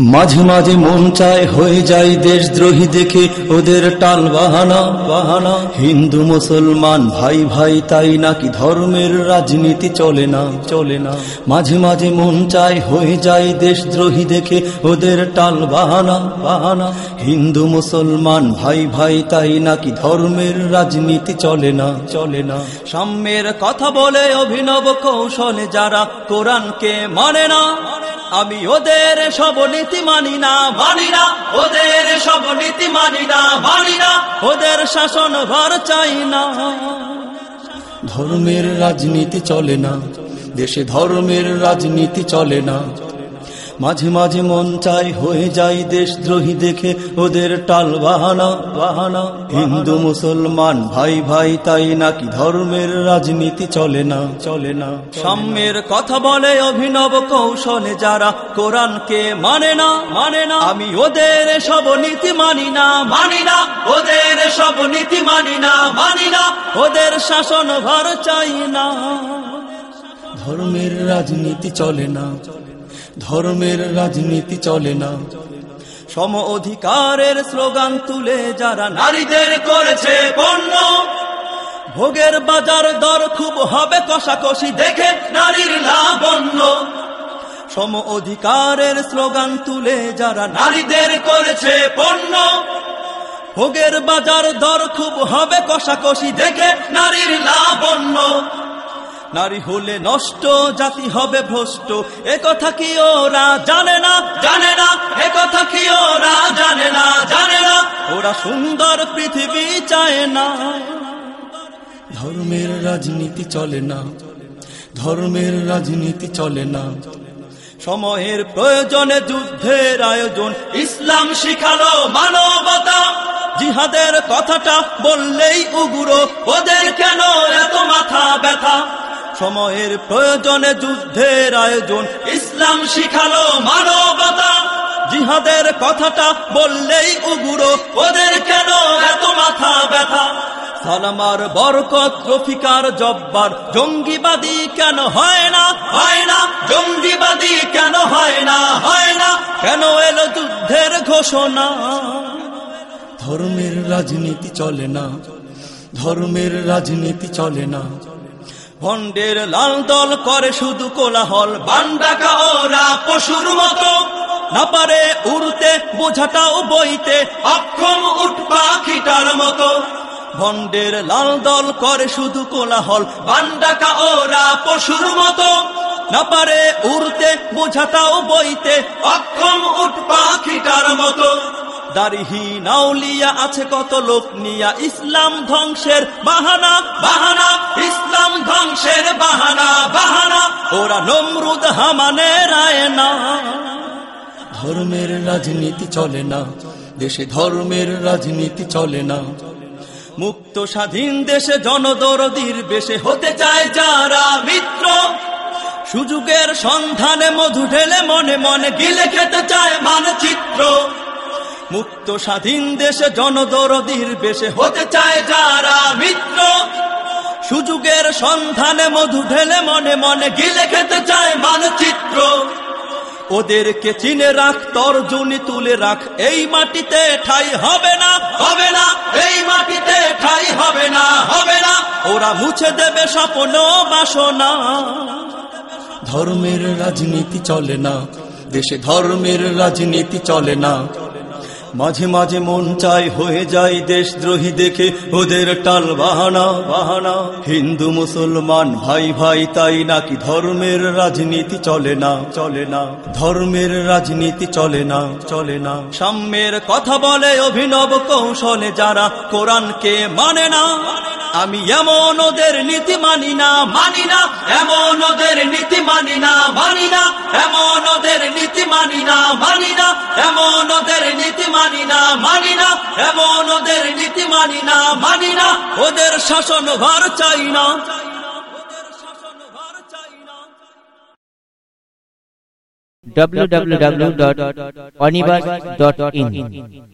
মাঝে মাঝে মন চায় হয়ে যায় দেশদ্রোহী দেখে ওদের টাল বাহানা বাহানা। হিন্দু, মুসলমান, ভাই ভাই, তাই নাকি ধর্মের রাজনীতি চলে না চলে না। মাঝে মাঝে মন চায় হয়ে যায় দেশদ্রোহী দেখে ওদের টাল বাহানা বাহানা। হিন্দু, মুসলমান, ভাই ভাই, তাই নাকি ধর্মের রাজনীতি চলে না চলে না। সাম্যের কথা বলে অভিনব কৌশলে যারা কোরআনকে মানে না আমি ওদের সব নীতি মানি না মানি না। ওদের সব নীতি মানি না মানি না। ওদের শাসন ভার চাই না। ধর্মের রাজনীতি চলে না, দেশে ধর্মের রাজনীতি চলে না। মাঝে মাঝে মন চাই হয়ে যায় দেশদ্রোহী দেখে ওদের টাল বাহানা বাহানা। হিন্দু মুসলমান ভাই ভাই তাই নাকি ধর্মের রাজনীতি চলে না চলে না সাম্যের কথা বলে অভিনব কৌশলে যারা কোরআনকে মানে না মানে না। আমি ওদের সব নীতি মানি না মানি না। ওদের সব নীতি মানি না মানি না। ওদের শাসন ভার চাই না। ধর্মের রাজনীতি চলে না। ধর্মের রাজনীতি চলে না। সম অধিকারের স্লোগান তুলে যারা নারীদের করেছে পণ্য, ভোগের বাজার দর খুব হবে কষাকষি দেখে নারীর লাবণ্য সম অধিকারের স্লোগান তুলে যারা নারীদের করেছে পণ্য, ভোগের বাজার দর খুব হবে কষাকষি দেখে নারীর লাবণ্য নারী হলে নষ্ট, জাতি হবে ভ্রষ্ট। এ কথা কি ওরা জানে না? জানে না। এ কথা কি ওরা জানে না? জানে না। ওরা সুন্দর পৃথিবী চায় না। ধর্মের রাজনীতি চলে না। ধর্মের রাজনীতি চলে না। সময়ের প্রয়োজনে যুদ্ধের আয়োজন। ইসলাম শিখালো মানবতা। জিহাদের কথাটা বললেই উগুরো। ওদের কেন এত মাথা ব্যথা? সময়ের প্রয়োজনে যুদ্ধের আয়োজন। ইসলাম শিখালো মানবতা। জিহাদের কথাটা বললেই উগুরো, ওদের কেন এত মাথা ব্যথা? সালামার বরকত রফিকার জব্বার, জঙ্গিবাদী কেন হয় না? হয় না, জঙ্গিবাদী কেন হয় না? হয় না, কেন এলো যুদ্ধের ঘোষণা? ধর্মের রাজনীতি চলে না, ধর্মের রাজনীতি চলে না। ভণ্ডের লাল দল করে শুধু কোলাহল। ওরা পশুর মতো। না পারে উড়তে, বোঝাটাও বইতে। অক্ষম উঠ পাখিটার মতো। ভণ্ডের লাল দল করে শুধু কোলাহল। বান্ডাকা ওরা পশুর মতো। না পারে উড়তে, বোঝাটাও বইতে। অক্ষম উঠ পাখিটার মতো। নাউলিয়া আছে কত লোক নিয়া। ইসলাম ধ্বংসের বাহানা বাহানা ধ্বংসের বাহানা বাহানা। ওরা নমরুদ হামানে রায় না। ধর্মের রাজনীতি চলে না, দেশে ধর্মের রাজনীতি চলে না। মুক্ত স্বাধীন দেশে জনদরদির বেশে হতে চায় যারা মিত্র। সুযোগের সন্ধানে মধু ঢেলে মনে মনে গিলে খেতে চায় মানচিত্র। মুক্ত স্বাধীন দেশে জনদরদির বেশে হতে চায় যারা মিত্র। সুযোগের সন্ধানে মধু ঢেলে মনে মনে গিলে খেতে চায় মানচিত্র? ওদেরকে চিনে রাখ, তর্জনী তুলে রাখ, এই মাটিতে ঠাই হবে না হবে না, এই মাটিতে ঠাই হবে না হবে না। ওরা মুছে দেবে স্বপ্ন বাসনা। ধর্মের রাজনীতি চলে না, দেশে ধর্মের রাজনীতি চলে না। মাঝে মাঝে মন চাই হয়ে যায় দেশদ্রোহী দেখে ওদের টাল বাহানা বাহানা। হিন্দু, মুসলমান, ভাই ভাই, তাই নাকি ধর্মের রাজনীতি চলে না চলে না। ধর্মের রাজনীতি চলে না চলে না। সাম্যের কথা বলে অভিনব কৌশলে যারা কোরআনকে মানে না। আমি এমন ওদের নীতি মানি না মানি না। এমন ওদের নীতি মানি না মানি না। এমন ওদের নীতি মানি না মানি না। এমন ওদের নীতি মানি না মানি না। এমন ওদের নীতি মানি না মানি না। ওদের শাসন ভার চাই না। www.onibus.in